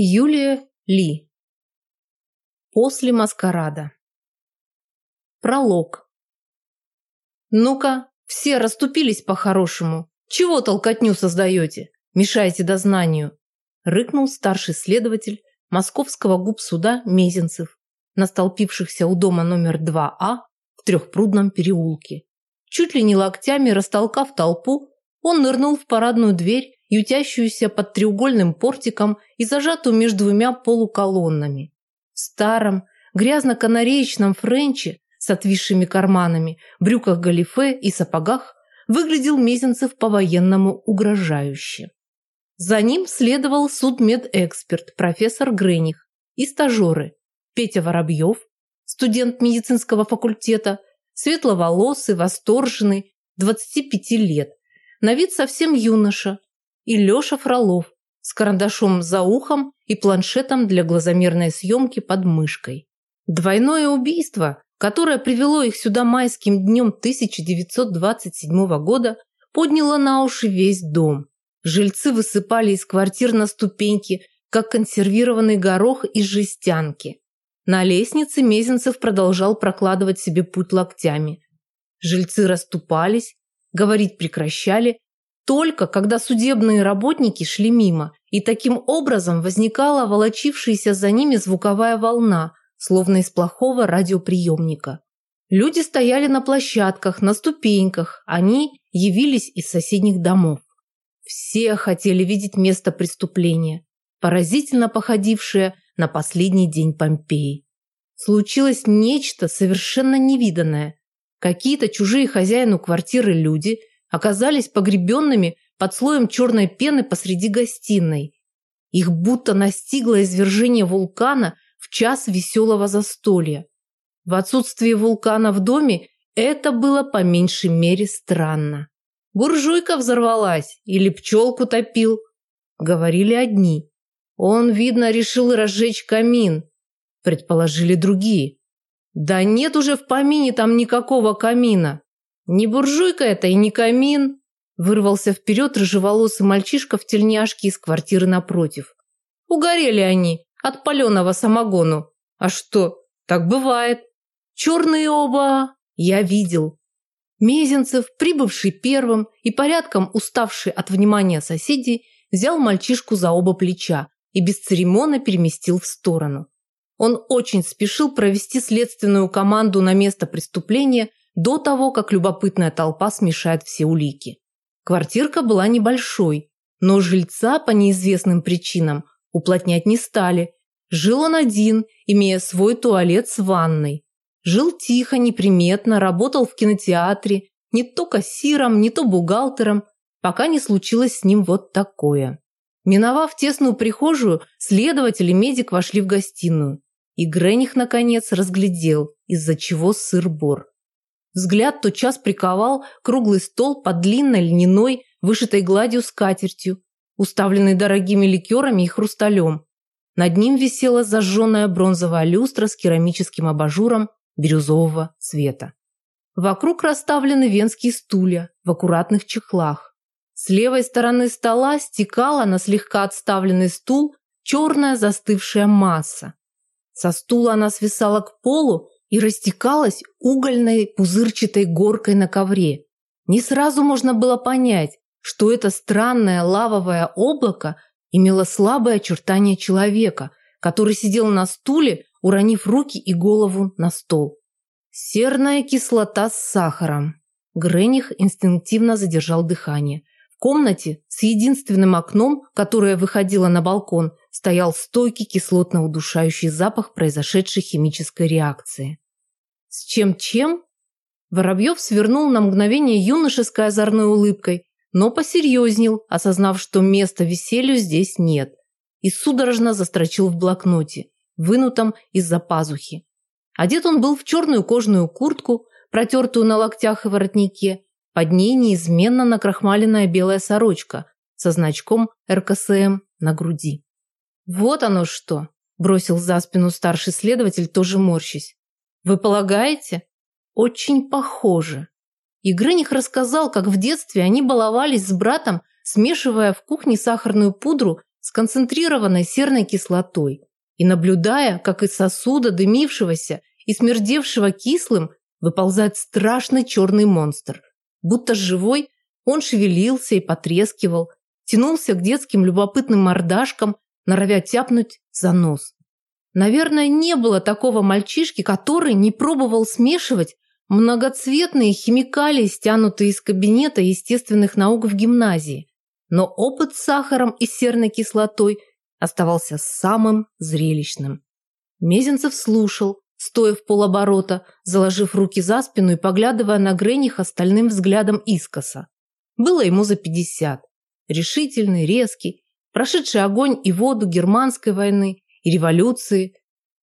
Юлия Ли. После маскарада. Пролог. Ну-ка, все расступились по-хорошему. Чего толкотню создаете? Мешаете дознанию. Рыкнул старший следователь московского губсуда Мезенцев на у дома номер 2А в Трехпрудном переулке. Чуть ли не локтями растолкав толпу, он нырнул в парадную дверь ютящуюся под треугольным портиком и зажатую между двумя полуколоннами. В старом, грязно-канареечном френче с отвисшими карманами, брюках галифе и сапогах выглядел Мезенцев по-военному угрожающе. За ним следовал судмедэксперт профессор Грених и стажеры Петя Воробьев, студент медицинского факультета, светловолосый, восторженный, 25 лет, на вид совсем юноша, и Леша Фролов с карандашом за ухом и планшетом для глазомерной съемки под мышкой. Двойное убийство, которое привело их сюда майским днем 1927 года, подняло на уши весь дом. Жильцы высыпали из квартир на ступеньки, как консервированный горох из жестянки. На лестнице Мезенцев продолжал прокладывать себе путь локтями. Жильцы расступались, говорить прекращали, только когда судебные работники шли мимо, и таким образом возникала волочившаяся за ними звуковая волна, словно из плохого радиоприемника. Люди стояли на площадках, на ступеньках, они явились из соседних домов. Все хотели видеть место преступления, поразительно походившее на последний день Помпеи. Случилось нечто совершенно невиданное. Какие-то чужие хозяину квартиры люди оказались погребенными под слоем черной пены посреди гостиной. Их будто настигло извержение вулкана в час веселого застолья. В отсутствие вулкана в доме это было по меньшей мере странно. Буржуйка взорвалась или пчелку топил, говорили одни. Он, видно, решил разжечь камин, предположили другие. Да нет уже в помине там никакого камина. Не буржуйка это и не камин. Вырвался вперед рыжеволосый мальчишка в тельняшке из квартиры напротив. Угорели они от паленого самогону. А что, так бывает. Черные оба я видел. Мезенцев, прибывший первым и порядком уставший от внимания соседей, взял мальчишку за оба плеча и бесцеремонно переместил в сторону. Он очень спешил провести следственную команду на место преступления до того, как любопытная толпа смешает все улики. Квартирка была небольшой, но жильца по неизвестным причинам уплотнять не стали. Жил он один, имея свой туалет с ванной. Жил тихо, неприметно, работал в кинотеатре, не то кассиром, не то бухгалтером, пока не случилось с ним вот такое. Миновав тесную прихожую, следователь и медик вошли в гостиную. И Грених, наконец, разглядел, из-за чего сыр-бор. Взгляд тотчас приковал круглый стол под длинной льняной, вышитой гладью скатертью, уставленный дорогими ликерами и хрусталем. Над ним висела зажженная бронзовая люстра с керамическим абажуром бирюзового цвета. Вокруг расставлены венские стулья в аккуратных чехлах. С левой стороны стола стекала на слегка отставленный стул черная застывшая масса. Со стула она свисала к полу и растекалась угольной пузырчатой горкой на ковре. Не сразу можно было понять, что это странное лавовое облако имело слабое очертание человека, который сидел на стуле, уронив руки и голову на стол. Серная кислота с сахаром. Грених инстинктивно задержал дыхание. В комнате с единственным окном, которое выходило на балкон, стоял стойкий кислотно-удушающий запах произошедшей химической реакции. С чем-чем? Воробьев свернул на мгновение юношеской озорной улыбкой, но посерьезнел, осознав, что места веселью здесь нет, и судорожно застрочил в блокноте, вынутом из-за пазухи. Одет он был в черную кожаную куртку, протертую на локтях и воротнике, под ней неизменно накрахмаленная белая сорочка со значком РКСМ на груди. «Вот оно что!» – бросил за спину старший следователь, тоже морщись. «Вы полагаете?» «Очень похоже». Игрыних рассказал, как в детстве они баловались с братом, смешивая в кухне сахарную пудру с концентрированной серной кислотой и наблюдая, как из сосуда, дымившегося и смердевшего кислым, выползает страшный черный монстр. Будто живой, он шевелился и потрескивал, тянулся к детским любопытным мордашкам, норовя тяпнуть за нос. Наверное, не было такого мальчишки, который не пробовал смешивать многоцветные химикалии, стянутые из кабинета естественных наук в гимназии. Но опыт с сахаром и серной кислотой оставался самым зрелищным. Мезенцев слушал, стоя в полоборота, заложив руки за спину и поглядывая на Грених остальным взглядом искоса. Было ему за пятьдесят. Решительный, резкий, прошедший огонь и воду германской войны и революции.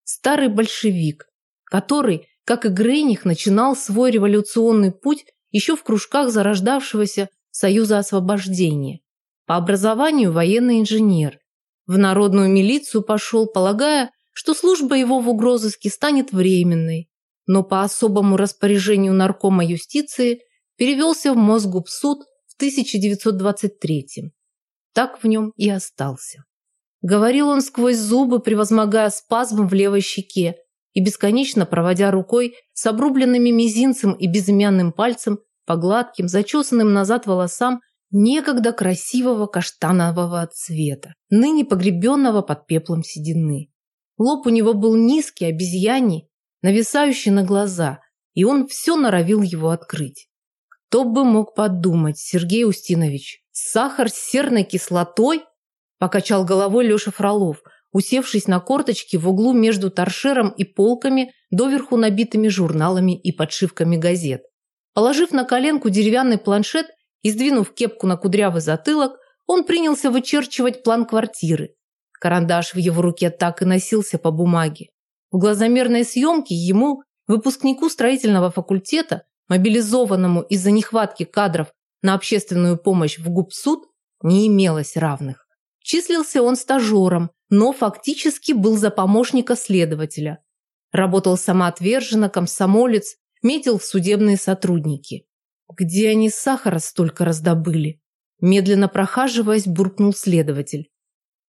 Старый большевик, который, как и Грених, начинал свой революционный путь еще в кружках зарождавшегося Союза освобождения. По образованию военный инженер. В народную милицию пошел, полагая, что служба его в угрозыске станет временной, но по особому распоряжению наркома юстиции перевелся в Мосгубсуд в 1923 -м. Так в нем и остался. Говорил он сквозь зубы, превозмогая спазм в левой щеке и бесконечно проводя рукой с обрубленными мизинцем и безымянным пальцем по гладким, зачесанным назад волосам некогда красивого каштанового цвета, ныне погребенного под пеплом седины. Лоб у него был низкий, обезьяний, нависающий на глаза, и он все норовил его открыть. Кто бы мог подумать, Сергей Устинович, сахар с серной кислотой? Покачал головой Леша Фролов, усевшись на корточки в углу между торшером и полками, доверху набитыми журналами и подшивками газет. Положив на коленку деревянный планшет и сдвинув кепку на кудрявый затылок, он принялся вычерчивать план квартиры, Карандаш в его руке так и носился по бумаге. В глазомерной съемке ему, выпускнику строительного факультета, мобилизованному из-за нехватки кадров на общественную помощь в ГУПСУД, не имелось равных. Числился он стажером, но фактически был за помощника следователя. Работал самоотверженно, комсомолец, метил в судебные сотрудники. Где они сахара столько раздобыли? Медленно прохаживаясь, буркнул следователь.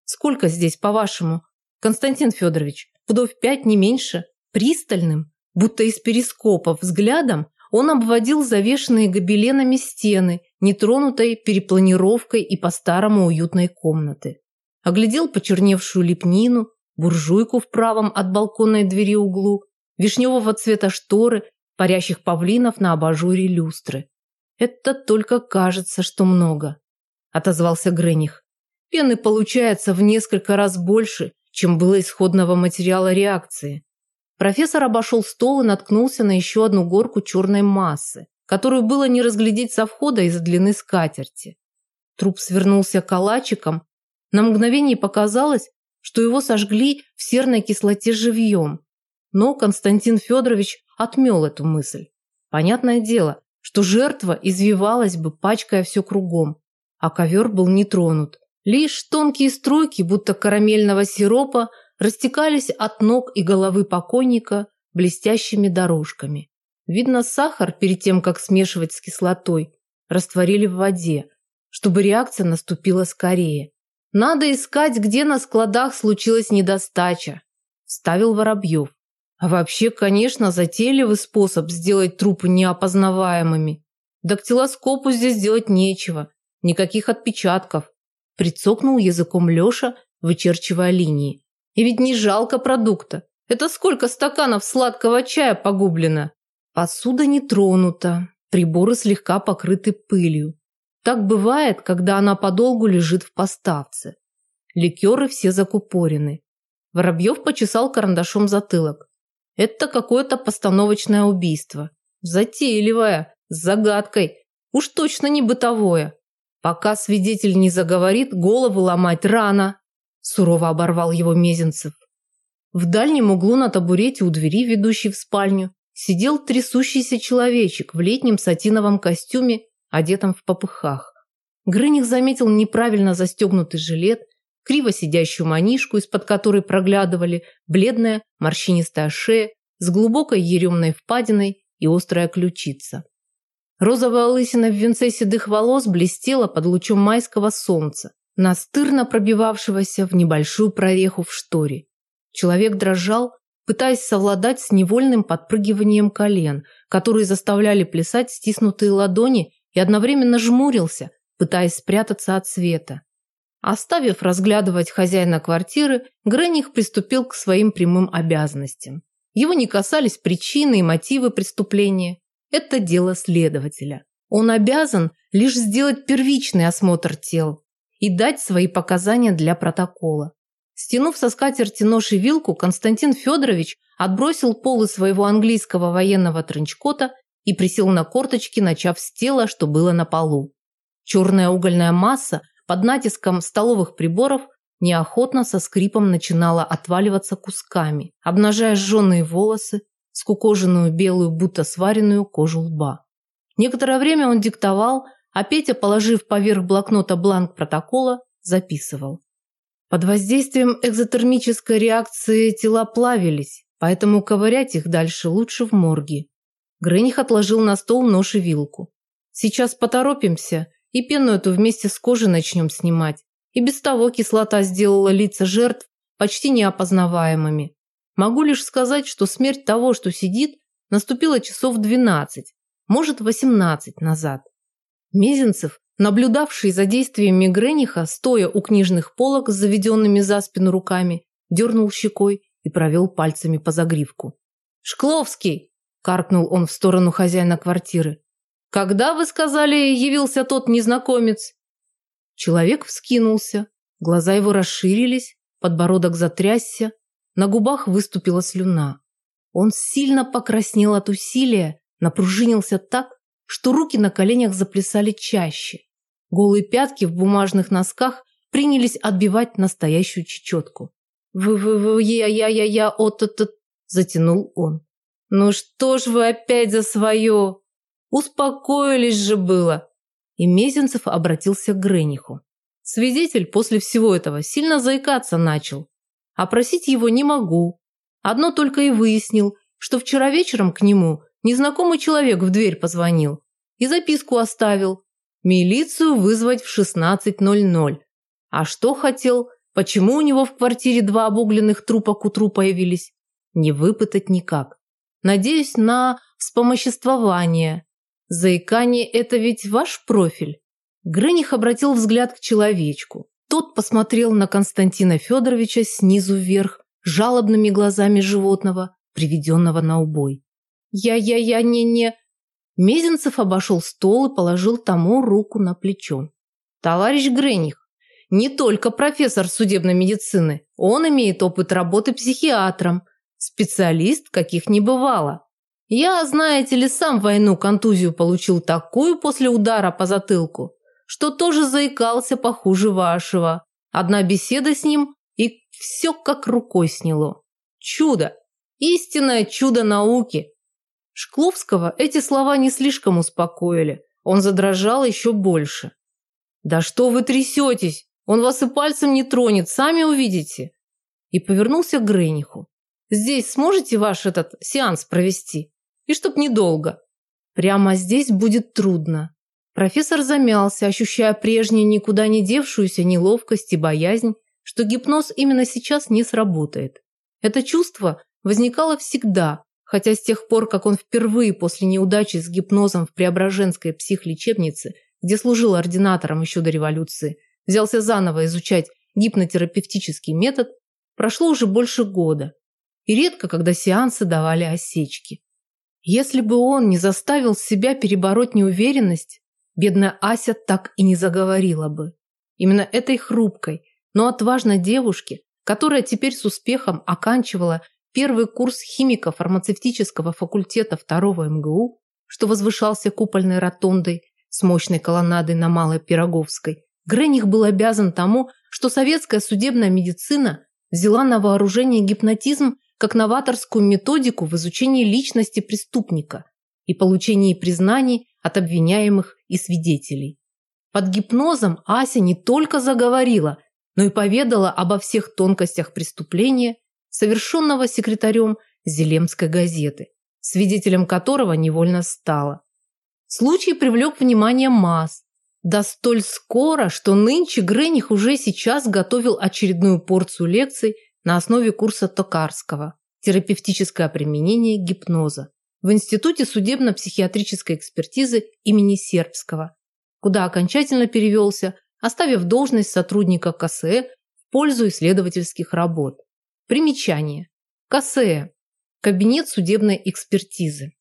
Сколько здесь, по-вашему? Константин Федорович, пудов пять, не меньше. Пристальным, будто из перископа, взглядом он обводил завешенные гобеленами стены, нетронутой перепланировкой и по-старому уютной комнаты. Оглядел почерневшую лепнину, буржуйку в правом от балконной двери углу, вишневого цвета шторы, парящих павлинов на абажуре люстры. «Это только кажется, что много», – отозвался Грених. Пены получается в несколько раз больше, чем было исходного материала реакции. Профессор обошел стол и наткнулся на еще одну горку черной массы, которую было не разглядеть со входа из-за длины скатерти. Труп свернулся калачиком. На мгновение показалось, что его сожгли в серной кислоте живьем. Но Константин Федорович отмел эту мысль. Понятное дело, что жертва извивалась бы, пачкая все кругом, а ковер был не тронут. Лишь тонкие струйки, будто карамельного сиропа, растекались от ног и головы покойника блестящими дорожками. Видно, сахар, перед тем, как смешивать с кислотой, растворили в воде, чтобы реакция наступила скорее. Надо искать, где на складах случилась недостача, ставил Воробьев. А вообще, конечно, затейливый способ сделать трупы неопознаваемыми. Дактилоскопу здесь делать нечего, никаких отпечатков. Прицокнул языком Леша, вычерчивая линии. И ведь не жалко продукта. Это сколько стаканов сладкого чая погублено? Посуда не тронута, приборы слегка покрыты пылью. Так бывает, когда она подолгу лежит в поставце. Ликеры все закупорены. Воробьев почесал карандашом затылок. Это какое-то постановочное убийство. Затейливое, с загадкой. Уж точно не бытовое. Пока свидетель не заговорит, голову ломать рано, сурово оборвал его Мезенцев. В дальнем углу на табурете у двери, ведущей в спальню, сидел трясущийся человечек в летнем сатиновом костюме, одетом в попыхах. Грыних заметил неправильно застегнутый жилет, криво сидящую манишку, из-под которой проглядывали бледная морщинистая шея с глубокой еремной впадиной и острая ключица. Розовая лысина в венце седых волос блестела под лучом майского солнца. Настырно пробивавшегося в небольшую прореху в шторе. Человек дрожал, пытаясь совладать с невольным подпрыгиванием колен, которые заставляли плясать стиснутые ладони и одновременно жмурился, пытаясь спрятаться от света. Оставив разглядывать хозяина квартиры, Грених приступил к своим прямым обязанностям. Его не касались причины и мотивы преступления. Это дело следователя. Он обязан лишь сделать первичный осмотр тел и дать свои показания для протокола. Стянув со скатерти нож и вилку, Константин Федорович отбросил полы своего английского военного тренчкота и присел на корточки, начав с тела, что было на полу. Черная угольная масса под натиском столовых приборов неохотно со скрипом начинала отваливаться кусками, обнажая сжженные волосы, скукоженную белую, будто сваренную кожу лба. Некоторое время он диктовал, а Петя, положив поверх блокнота бланк протокола, записывал. Под воздействием экзотермической реакции тела плавились, поэтому ковырять их дальше лучше в морге. Грених отложил на стол нож и вилку. Сейчас поторопимся и пену эту вместе с кожей начнем снимать. И без того кислота сделала лица жертв почти неопознаваемыми. Могу лишь сказать, что смерть того, что сидит, наступила часов 12, может 18 назад. Мезенцев, наблюдавший за действиями Грениха, стоя у книжных полок с заведенными за спину руками, дернул щекой и провел пальцами по загривку. «Шкловский!» – каркнул он в сторону хозяина квартиры. «Когда, вы сказали, явился тот незнакомец?» Человек вскинулся, глаза его расширились, подбородок затрясся, на губах выступила слюна. Он сильно покраснел от усилия, напружинился так, что руки на коленях заплясали чаще. Голые пятки в бумажных носках принялись отбивать настоящую чечетку. «Вы-вы-вы, я-я-я-я, от-от-от», затянул он. «Ну что ж вы опять за свое? Успокоились же было!» И Мезенцев обратился к Грениху. Свидетель после всего этого сильно заикаться начал. Опросить его не могу. Одно только и выяснил, что вчера вечером к нему незнакомый человек в дверь позвонил и записку оставил. Милицию вызвать в 16.00. А что хотел, почему у него в квартире два обугленных трупа к утру появились, не выпытать никак. Надеюсь на вспомоществование. Заикание – это ведь ваш профиль. Грених обратил взгляд к человечку. Тот посмотрел на Константина Федоровича снизу вверх, жалобными глазами животного, приведенного на убой. «Я-я-я, не-не...» Мезенцев обошел стол и положил тому руку на плечо. «Товарищ Грених, не только профессор судебной медицины, он имеет опыт работы психиатром, специалист, каких не бывало. Я, знаете ли, сам войну контузию получил такую после удара по затылку, что тоже заикался похуже вашего. Одна беседа с ним, и все как рукой сняло. Чудо! Истинное чудо науки! Шкловского эти слова не слишком успокоили. Он задрожал еще больше. «Да что вы трясетесь? Он вас и пальцем не тронет, сами увидите!» И повернулся к Грениху. «Здесь сможете ваш этот сеанс провести?» И чтоб недолго. Прямо здесь будет трудно. Профессор замялся, ощущая прежнюю никуда не девшуюся неловкость и боязнь, что гипноз именно сейчас не сработает. Это чувство возникало всегда, хотя с тех пор, как он впервые после неудачи с гипнозом в Преображенской психлечебнице, где служил ординатором еще до революции, взялся заново изучать гипнотерапевтический метод, прошло уже больше года. И редко, когда сеансы давали осечки. Если бы он не заставил себя перебороть неуверенность, бедная Ася так и не заговорила бы. Именно этой хрупкой, но отважной девушке, которая теперь с успехом оканчивала первый курс химико-фармацевтического факультета второго МГУ, что возвышался купольной ротондой с мощной колоннадой на Малой Пироговской, Грених был обязан тому, что советская судебная медицина взяла на вооружение гипнотизм как новаторскую методику в изучении личности преступника и получении признаний от обвиняемых и свидетелей. Под гипнозом Ася не только заговорила, но и поведала обо всех тонкостях преступления, совершенного секретарем Зелемской газеты, свидетелем которого невольно стала. Случай привлек внимание масс. Да столь скоро, что нынче Грених уже сейчас готовил очередную порцию лекций на основе курса Токарского «Терапевтическое применение гипноза» в Институте судебно-психиатрической экспертизы имени Сербского, куда окончательно перевелся, оставив должность сотрудника КСЭ в пользу исследовательских работ. Примечание. КСЭ. Кабинет судебной экспертизы.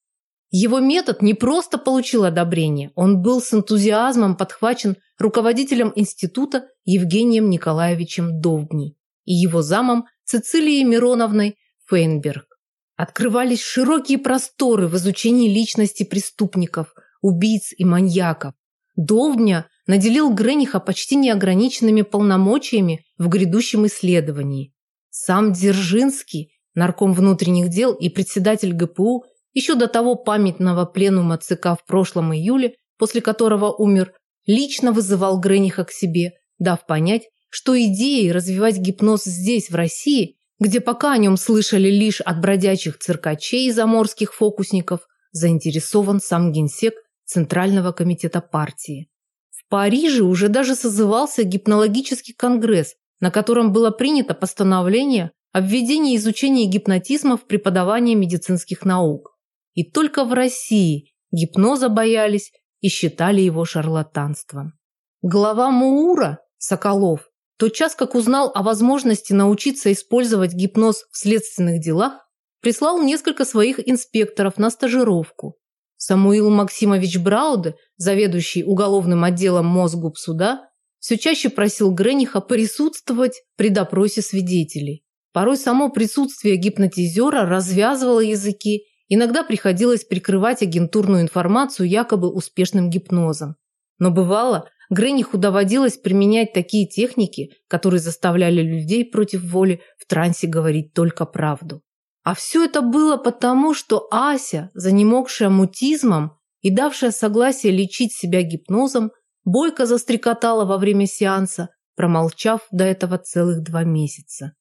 Его метод не просто получил одобрение, он был с энтузиазмом подхвачен руководителем института Евгением Николаевичем Довбней и его замом Цицилией Мироновной Фейнберг. Открывались широкие просторы в изучении личности преступников, убийц и маньяков. Довбня наделил Грениха почти неограниченными полномочиями в грядущем исследовании. Сам Дзержинский, нарком внутренних дел и председатель ГПУ, еще до того памятного пленума ЦК в прошлом июле, после которого умер, лично вызывал Грениха к себе, дав понять, что идеей развивать гипноз здесь, в России, где пока о нем слышали лишь от бродячих циркачей и заморских фокусников, заинтересован сам генсек Центрального комитета партии. В Париже уже даже созывался гипнологический конгресс, на котором было принято постановление о введении изучения гипнотизма в преподавание медицинских наук. И только в России гипноза боялись и считали его шарлатанством. Глава МУУРа, Соколов, тотчас как узнал о возможности научиться использовать гипноз в следственных делах, прислал несколько своих инспекторов на стажировку. Самуил Максимович Брауде, заведующий уголовным отделом Мосгубсуда, все чаще просил Грениха присутствовать при допросе свидетелей. Порой само присутствие гипнотизера развязывало языки Иногда приходилось прикрывать агентурную информацию якобы успешным гипнозом. Но бывало, Грениху доводилось применять такие техники, которые заставляли людей против воли в трансе говорить только правду. А все это было потому, что Ася, занемогшая мутизмом и давшая согласие лечить себя гипнозом, бойко застрекотала во время сеанса, промолчав до этого целых два месяца.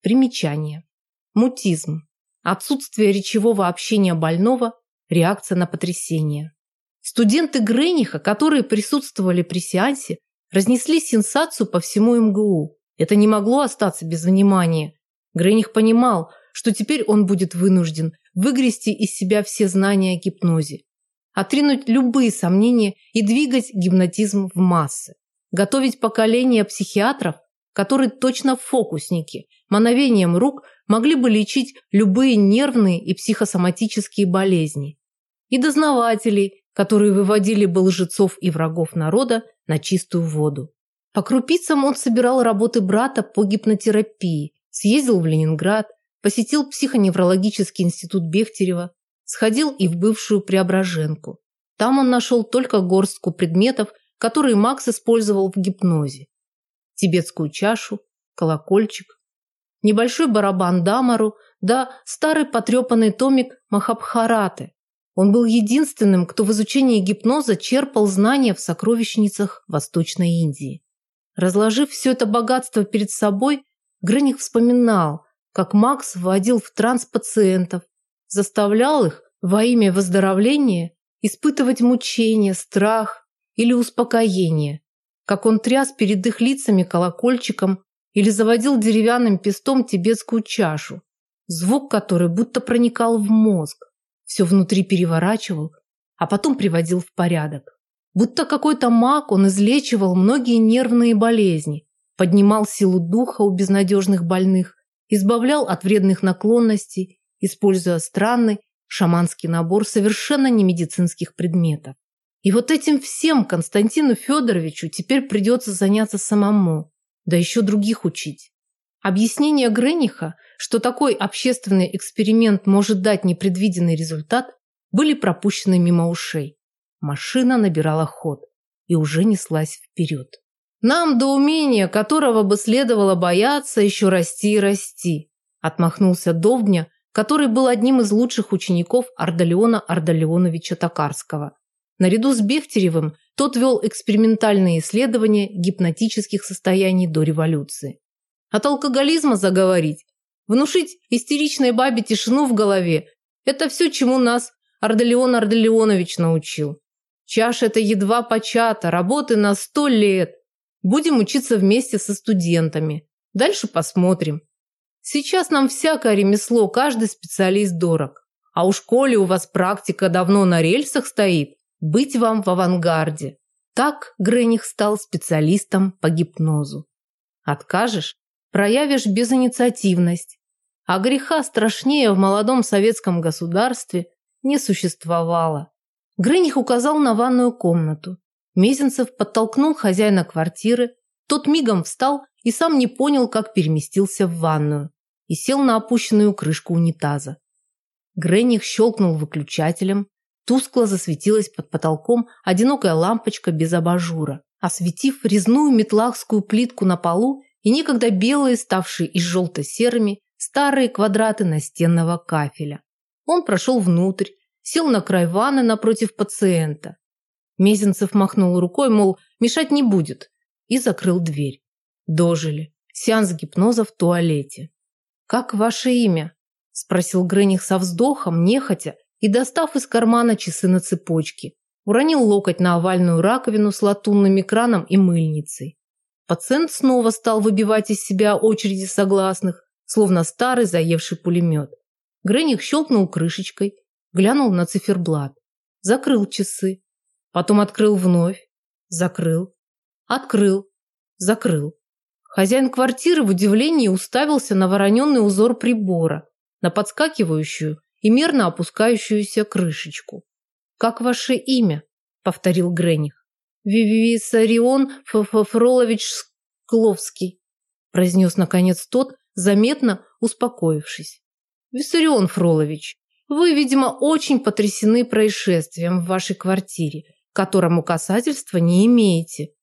Примечание. Мутизм отсутствие речевого общения больного, реакция на потрясение. Студенты Грениха, которые присутствовали при сеансе, разнесли сенсацию по всему МГУ. Это не могло остаться без внимания. Грених понимал, что теперь он будет вынужден выгрести из себя все знания о гипнозе, отринуть любые сомнения и двигать гипнотизм в массы, готовить поколение психиатров, которые точно фокусники, мановением рук могли бы лечить любые нервные и психосоматические болезни. И дознавателей, которые выводили бы лжецов и врагов народа на чистую воду. По крупицам он собирал работы брата по гипнотерапии, съездил в Ленинград, посетил психоневрологический институт Бехтерева, сходил и в бывшую Преображенку. Там он нашел только горстку предметов, которые Макс использовал в гипнозе. Тибетскую чашу, колокольчик, небольшой барабан Дамару, да старый потрепанный томик Махабхараты. Он был единственным, кто в изучении гипноза черпал знания в сокровищницах Восточной Индии. Разложив все это богатство перед собой, Грених вспоминал, как Макс вводил в транс пациентов, заставлял их во имя выздоровления испытывать мучение, страх или успокоение, как он тряс перед их лицами колокольчиком или заводил деревянным пестом тибетскую чашу, звук которой будто проникал в мозг, все внутри переворачивал, а потом приводил в порядок. Будто какой-то маг он излечивал многие нервные болезни, поднимал силу духа у безнадежных больных, избавлял от вредных наклонностей, используя странный шаманский набор совершенно немедицинских предметов. И вот этим всем Константину Федоровичу теперь придется заняться самому, да еще других учить. Объяснение Грениха, что такой общественный эксперимент может дать непредвиденный результат, были пропущены мимо ушей. Машина набирала ход и уже неслась вперед. Нам до умения, которого бы следовало бояться, еще расти и расти, отмахнулся Довдня, который был одним из лучших учеников Ардалиона Ардалионовича Токарского. Наряду с Бехтеревым тот вел экспериментальные исследования гипнотических состояний до революции. От алкоголизма заговорить, внушить истеричной бабе тишину в голове – это все, чему нас Ардалион Ардалионович научил. Чаша это едва почата, работы на сто лет. Будем учиться вместе со студентами. Дальше посмотрим. Сейчас нам всякое ремесло, каждый специалист дорог. А у школе у вас практика давно на рельсах стоит, быть вам в авангарде. Так Грених стал специалистом по гипнозу. Откажешь – проявишь безинициативность. А греха страшнее в молодом советском государстве не существовало. Грених указал на ванную комнату. Мезенцев подтолкнул хозяина квартиры. Тот мигом встал и сам не понял, как переместился в ванную. И сел на опущенную крышку унитаза. Грених щелкнул выключателем. Тускло засветилась под потолком одинокая лампочка без абажура, осветив резную метлахскую плитку на полу и некогда белые, ставшие из желто-серыми, старые квадраты настенного кафеля. Он прошел внутрь, сел на край ванны напротив пациента. Мезенцев махнул рукой, мол, мешать не будет, и закрыл дверь. Дожили. Сеанс гипноза в туалете. «Как ваше имя?» – спросил Грених со вздохом, нехотя, и, достав из кармана часы на цепочке, уронил локоть на овальную раковину с латунным экраном и мыльницей. Пациент снова стал выбивать из себя очереди согласных, словно старый заевший пулемет. Грених щелкнул крышечкой, глянул на циферблат, закрыл часы, потом открыл вновь, закрыл, открыл, закрыл. Хозяин квартиры в удивлении уставился на вороненный узор прибора, на подскакивающую и мерно опускающуюся крышечку. «Как ваше имя?» – повторил Грених. «Вивисарион Фролович Скловский», – произнес наконец тот, заметно успокоившись. «Виссарион Фролович, вы, видимо, очень потрясены происшествием в вашей квартире, которому касательства не имеете.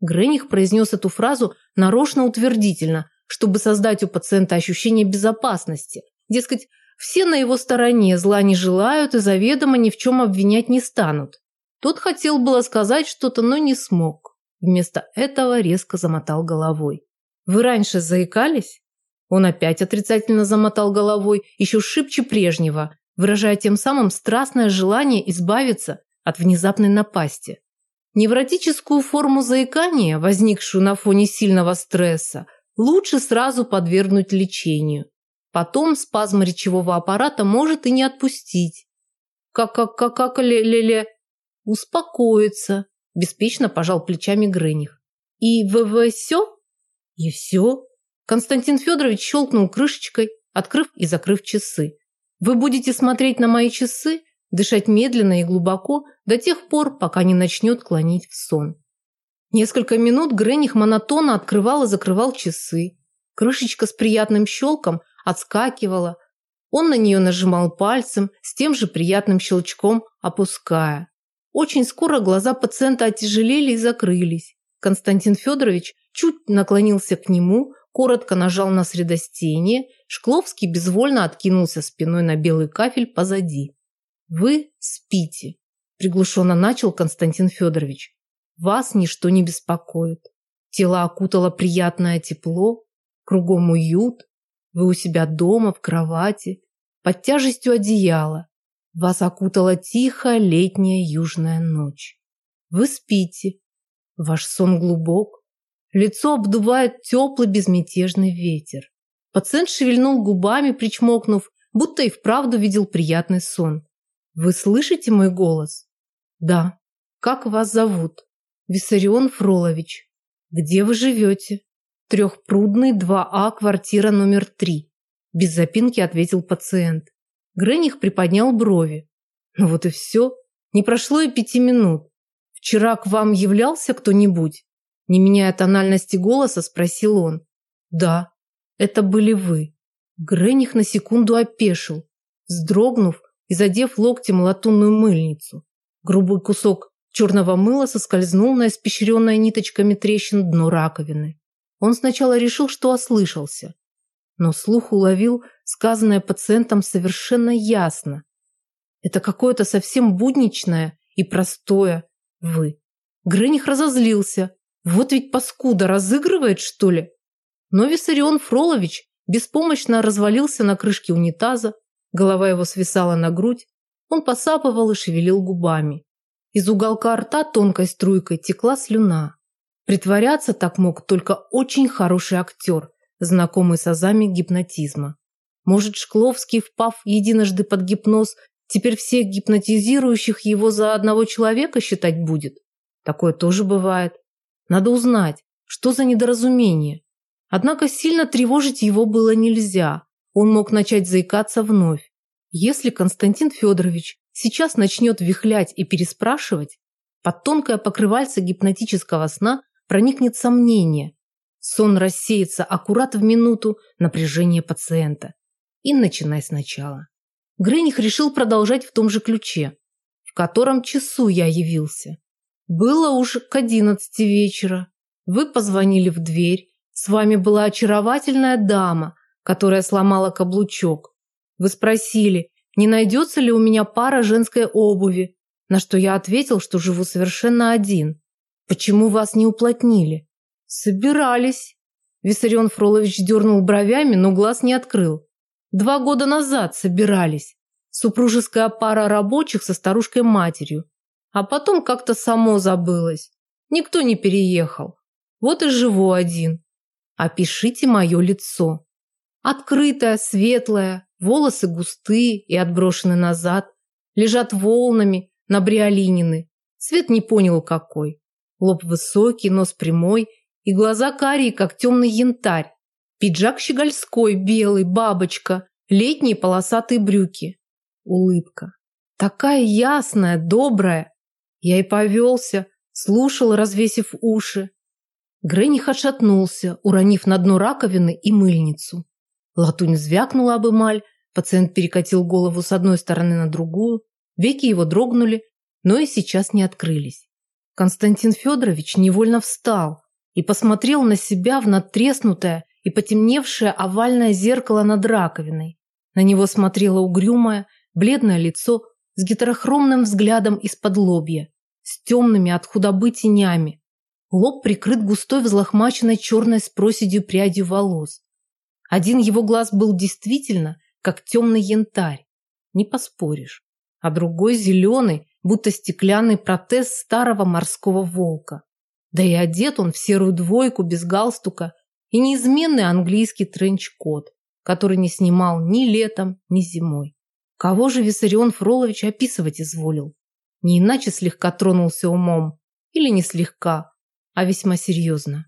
Грених произнес эту фразу нарочно утвердительно, чтобы создать у пациента ощущение безопасности. Дескать, все на его стороне, зла не желают и заведомо ни в чем обвинять не станут. Тот хотел было сказать что-то, но не смог. Вместо этого резко замотал головой. «Вы раньше заикались?» Он опять отрицательно замотал головой, еще шибче прежнего, выражая тем самым страстное желание избавиться от внезапной напасти. Невротическую форму заикания, возникшую на фоне сильного стресса, лучше сразу подвергнуть лечению. Потом спазм речевого аппарата может и не отпустить. Как-как-как-как-ле-ле-ле. Успокоиться. Беспечно пожал плечами Грених. И все? И все. Константин Федорович щелкнул крышечкой, открыв и закрыв часы. Вы будете смотреть на мои часы, дышать медленно и глубоко до тех пор, пока не начнет клонить в сон. Несколько минут Грених монотонно открывал и закрывал часы. Крышечка с приятным щелком отскакивала. Он на нее нажимал пальцем, с тем же приятным щелчком опуская. Очень скоро глаза пациента отяжелели и закрылись. Константин Федорович чуть наклонился к нему, коротко нажал на средостение Шкловский безвольно откинулся спиной на белый кафель позади. «Вы спите», – приглушенно начал Константин Федорович. «Вас ничто не беспокоит. Тело окутало приятное тепло, кругом уют. Вы у себя дома, в кровати, под тяжестью одеяла. Вас окутала тихая летняя южная ночь. Вы спите. Ваш сон глубок. Лицо обдувает теплый безмятежный ветер. Пациент шевельнул губами, причмокнув, будто и вправду видел приятный сон. «Вы слышите мой голос?» «Да». «Как вас зовут?» «Виссарион Фролович». «Где вы живете?» «Трехпрудный, 2А, а, квартира номер 3», без запинки ответил пациент. Грених приподнял брови. Ну вот и все. Не прошло и пяти минут. Вчера к вам являлся кто-нибудь? Не меняя тональности голоса, спросил он. Да. Это были вы. Грених на секунду опешил, вздрогнув и задев локтем латунную мыльницу. Грубый кусок черного мыла соскользнул на испещренное ниточками трещин дно раковины. Он сначала решил, что ослышался, но слух уловил сказанное пациентом совершенно ясно. Это какое-то совсем будничное и простое «вы». Грених разозлился. Вот ведь паскуда разыгрывает, что ли? Но Виссарион Фролович беспомощно развалился на крышке унитаза, голова его свисала на грудь, он посапывал и шевелил губами. Из уголка рта тонкой струйкой текла слюна. Притворяться так мог только очень хороший актер, знакомый с азами гипнотизма. Может, Шкловский, впав единожды под гипноз, теперь всех гипнотизирующих его за одного человека считать будет? Такое тоже бывает. Надо узнать, что за недоразумение. Однако сильно тревожить его было нельзя. Он мог начать заикаться вновь. Если Константин Федорович сейчас начнет вихлять и переспрашивать, под тонкое покрывальце гипнотического сна проникнет сомнение. Сон рассеется аккурат в минуту напряжения пациента и начинай сначала. Грених решил продолжать в том же ключе, в котором часу я явился. Было уж к одиннадцати вечера. Вы позвонили в дверь. С вами была очаровательная дама, которая сломала каблучок. Вы спросили, не найдется ли у меня пара женской обуви, на что я ответил, что живу совершенно один. Почему вас не уплотнили? Собирались. Виссарион Фролович дернул бровями, но глаз не открыл. Два года назад собирались. Супружеская пара рабочих со старушкой-матерью. А потом как-то само забылось. Никто не переехал. Вот и живу один. Опишите мое лицо. Открытое, светлое, волосы густые и отброшены назад. Лежат волнами на бриолинины. Цвет не понял какой. Лоб высокий, нос прямой и глаза карие, как темный янтарь. Пиджак щегольской, белый, бабочка, летние полосатые брюки. Улыбка. Такая ясная, добрая. Я и повелся, слушал, развесив уши. Грених отшатнулся, уронив на дно раковины и мыльницу. Латунь звякнула об эмаль, пациент перекатил голову с одной стороны на другую, веки его дрогнули, но и сейчас не открылись. Константин Федорович невольно встал и посмотрел на себя в надтреснутое и потемневшее овальное зеркало над раковиной. На него смотрело угрюмое, бледное лицо с гетерохромным взглядом из-под лобья, с темными от худобы тенями. Лоб прикрыт густой взлохмаченной черной с проседью прядью волос. Один его глаз был действительно как темный янтарь, не поспоришь, а другой зеленый, будто стеклянный протез старого морского волка. Да и одет он в серую двойку без галстука и неизменный английский тренч-кот, который не снимал ни летом, ни зимой. Кого же Виссарион Фролович описывать изволил? Не иначе слегка тронулся умом, или не слегка, а весьма серьезно.